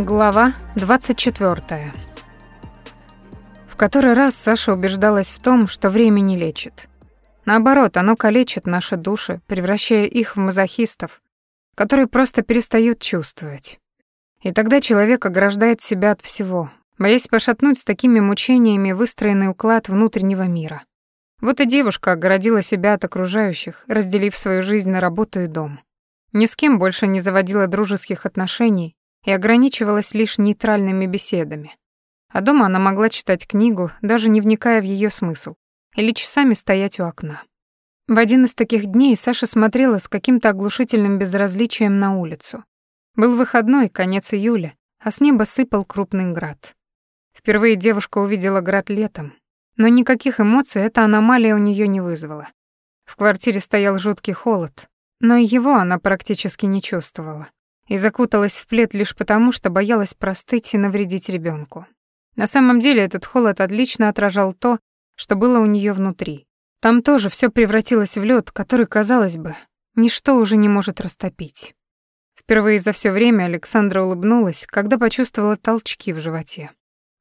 Глава 24. В который раз Саша убеждалась в том, что время не лечит. Наоборот, оно калечит наши души, превращая их в мазохистов, которые просто перестают чувствовать. И тогда человек ограждает себя от всего, боясь пошатнуть с такими мучениями выстроенный уклад внутреннего мира. Вот и девушка огородила себя от окружающих, разделив свою жизнь на работу и дом. Ни с кем больше не заводила дружеских отношений и ограничивалась лишь нейтральными беседами. А дома она могла читать книгу, даже не вникая в ее смысл, или часами стоять у окна. В один из таких дней Саша смотрела с каким-то оглушительным безразличием на улицу. Был выходной, конец июля, а с неба сыпал крупный град. Впервые девушка увидела град летом, но никаких эмоций эта аномалия у нее не вызвала. В квартире стоял жуткий холод, но его она практически не чувствовала и закуталась в плед лишь потому, что боялась простыть и навредить ребенку. На самом деле этот холод отлично отражал то, что было у нее внутри. Там тоже все превратилось в лед, который, казалось бы, ничто уже не может растопить. Впервые за все время Александра улыбнулась, когда почувствовала толчки в животе.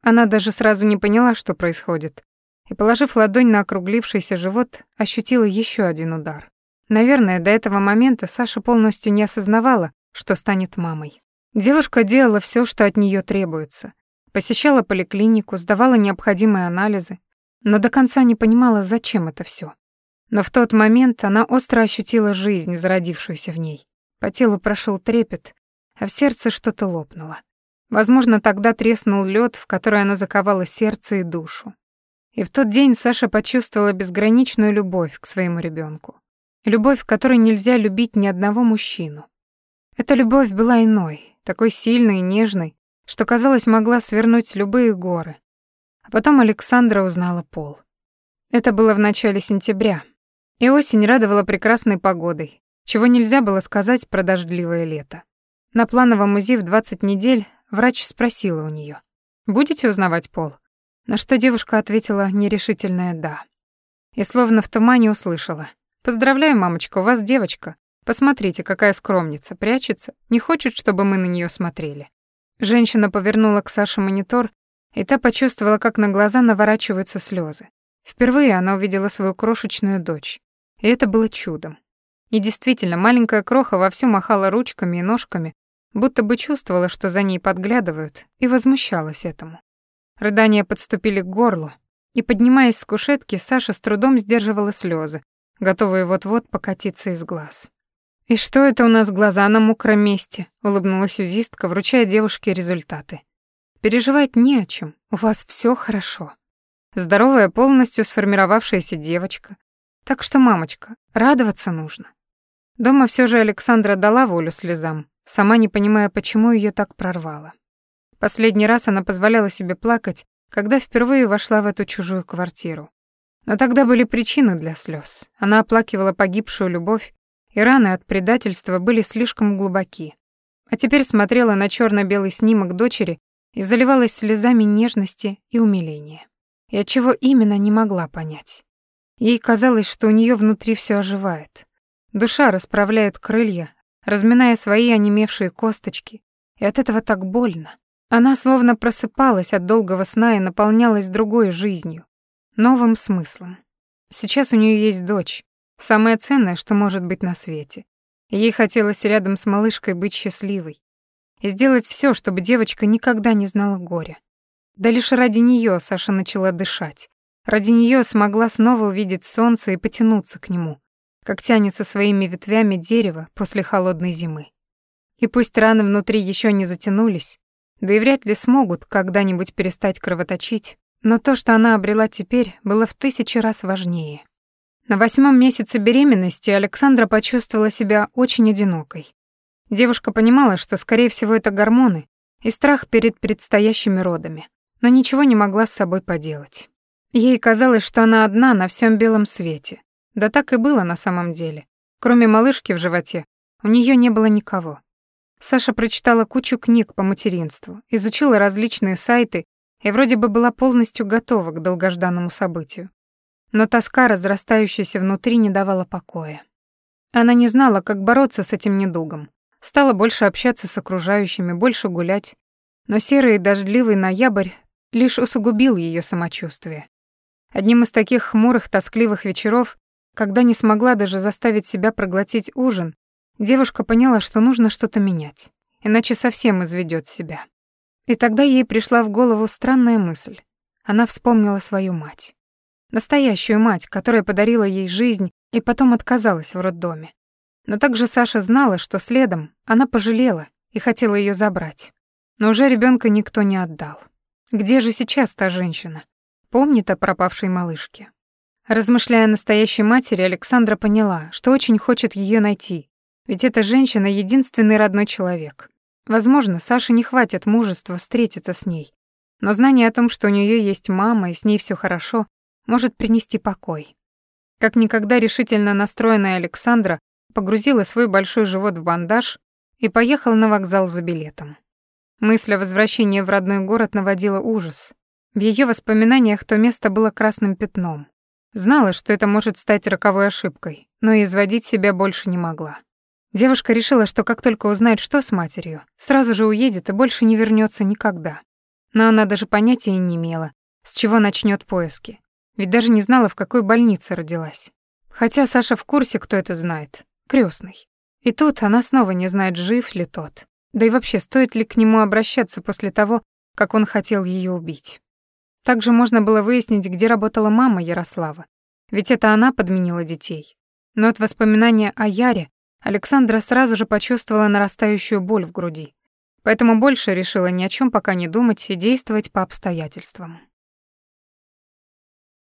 Она даже сразу не поняла, что происходит, и, положив ладонь на округлившийся живот, ощутила еще один удар. Наверное, до этого момента Саша полностью не осознавала, что станет мамой. Девушка делала все, что от нее требуется. Посещала поликлинику, сдавала необходимые анализы, но до конца не понимала, зачем это все. Но в тот момент она остро ощутила жизнь, зародившуюся в ней. По телу прошел трепет, а в сердце что-то лопнуло. Возможно, тогда треснул лед, в который она заковала сердце и душу. И в тот день Саша почувствовала безграничную любовь к своему ребенку, Любовь, которой нельзя любить ни одного мужчину. Эта любовь была иной, такой сильной и нежной, что, казалось, могла свернуть любые горы. А потом Александра узнала Пол. Это было в начале сентября, и осень радовала прекрасной погодой, чего нельзя было сказать про дождливое лето. На плановом УЗИ в 20 недель врач спросила у нее: «Будете узнавать Пол?» На что девушка ответила нерешительное «да». И словно в тумане услышала. «Поздравляю, мамочка, у вас девочка. Посмотрите, какая скромница, прячется, не хочет, чтобы мы на нее смотрели. Женщина повернула к Саше монитор, и та почувствовала, как на глаза наворачиваются слезы. Впервые она увидела свою крошечную дочь, и это было чудом. И действительно, маленькая кроха вовсю махала ручками и ножками, будто бы чувствовала, что за ней подглядывают, и возмущалась этому. Рыдания подступили к горлу, и, поднимаясь с кушетки, Саша с трудом сдерживала слезы, готовые вот-вот покатиться из глаз. «И что это у нас глаза на мокром месте?» — улыбнулась узистка, вручая девушке результаты. «Переживать не о чем, у вас все хорошо. Здоровая, полностью сформировавшаяся девочка. Так что, мамочка, радоваться нужно». Дома все же Александра дала волю слезам, сама не понимая, почему ее так прорвало. Последний раз она позволяла себе плакать, когда впервые вошла в эту чужую квартиру. Но тогда были причины для слез. Она оплакивала погибшую любовь, и раны от предательства были слишком глубоки. А теперь смотрела на черно белый снимок дочери и заливалась слезами нежности и умиления. И от чего именно не могла понять. Ей казалось, что у нее внутри все оживает. Душа расправляет крылья, разминая свои онемевшие косточки, и от этого так больно. Она словно просыпалась от долгого сна и наполнялась другой жизнью, новым смыслом. Сейчас у нее есть дочь, Самое ценное, что может быть на свете. Ей хотелось рядом с малышкой быть счастливой и сделать все, чтобы девочка никогда не знала горя. Да лишь ради нее Саша начала дышать. Ради нее смогла снова увидеть солнце и потянуться к нему, как тянется своими ветвями дерево после холодной зимы. И пусть раны внутри еще не затянулись, да и вряд ли смогут когда-нибудь перестать кровоточить, но то, что она обрела теперь, было в тысячи раз важнее. На восьмом месяце беременности Александра почувствовала себя очень одинокой. Девушка понимала, что, скорее всего, это гормоны и страх перед предстоящими родами, но ничего не могла с собой поделать. Ей казалось, что она одна на всем белом свете. Да так и было на самом деле. Кроме малышки в животе, у нее не было никого. Саша прочитала кучу книг по материнству, изучила различные сайты и вроде бы была полностью готова к долгожданному событию. Но тоска, разрастающаяся внутри, не давала покоя. Она не знала, как бороться с этим недугом. Стала больше общаться с окружающими, больше гулять. Но серый и дождливый ноябрь лишь усугубил ее самочувствие. Одним из таких хмурых, тоскливых вечеров, когда не смогла даже заставить себя проглотить ужин, девушка поняла, что нужно что-то менять, иначе совсем изведет себя. И тогда ей пришла в голову странная мысль. Она вспомнила свою мать. Настоящую мать, которая подарила ей жизнь и потом отказалась в роддоме. Но также Саша знала, что следом она пожалела и хотела ее забрать. Но уже ребенка никто не отдал. Где же сейчас та женщина? Помнит о пропавшей малышке. Размышляя о настоящей матери, Александра поняла, что очень хочет ее найти, ведь эта женщина — единственный родной человек. Возможно, Саше не хватит мужества встретиться с ней, но знание о том, что у нее есть мама и с ней все хорошо, может принести покой. Как никогда решительно настроенная Александра погрузила свой большой живот в бандаж и поехала на вокзал за билетом. Мысль о возвращении в родной город наводила ужас, в ее воспоминаниях то место было красным пятном. Знала, что это может стать роковой ошибкой, но изводить себя больше не могла. Девушка решила, что как только узнает, что с матерью, сразу же уедет и больше не вернется никогда. Но она даже понятия не имела, с чего начнет поиски. Ведь даже не знала, в какой больнице родилась. Хотя Саша в курсе, кто это знает. крестный. И тут она снова не знает, жив ли тот. Да и вообще, стоит ли к нему обращаться после того, как он хотел ее убить. Также можно было выяснить, где работала мама Ярослава, ведь это она подменила детей. Но от воспоминания о Яре Александра сразу же почувствовала нарастающую боль в груди. Поэтому больше решила ни о чем пока не думать и действовать по обстоятельствам.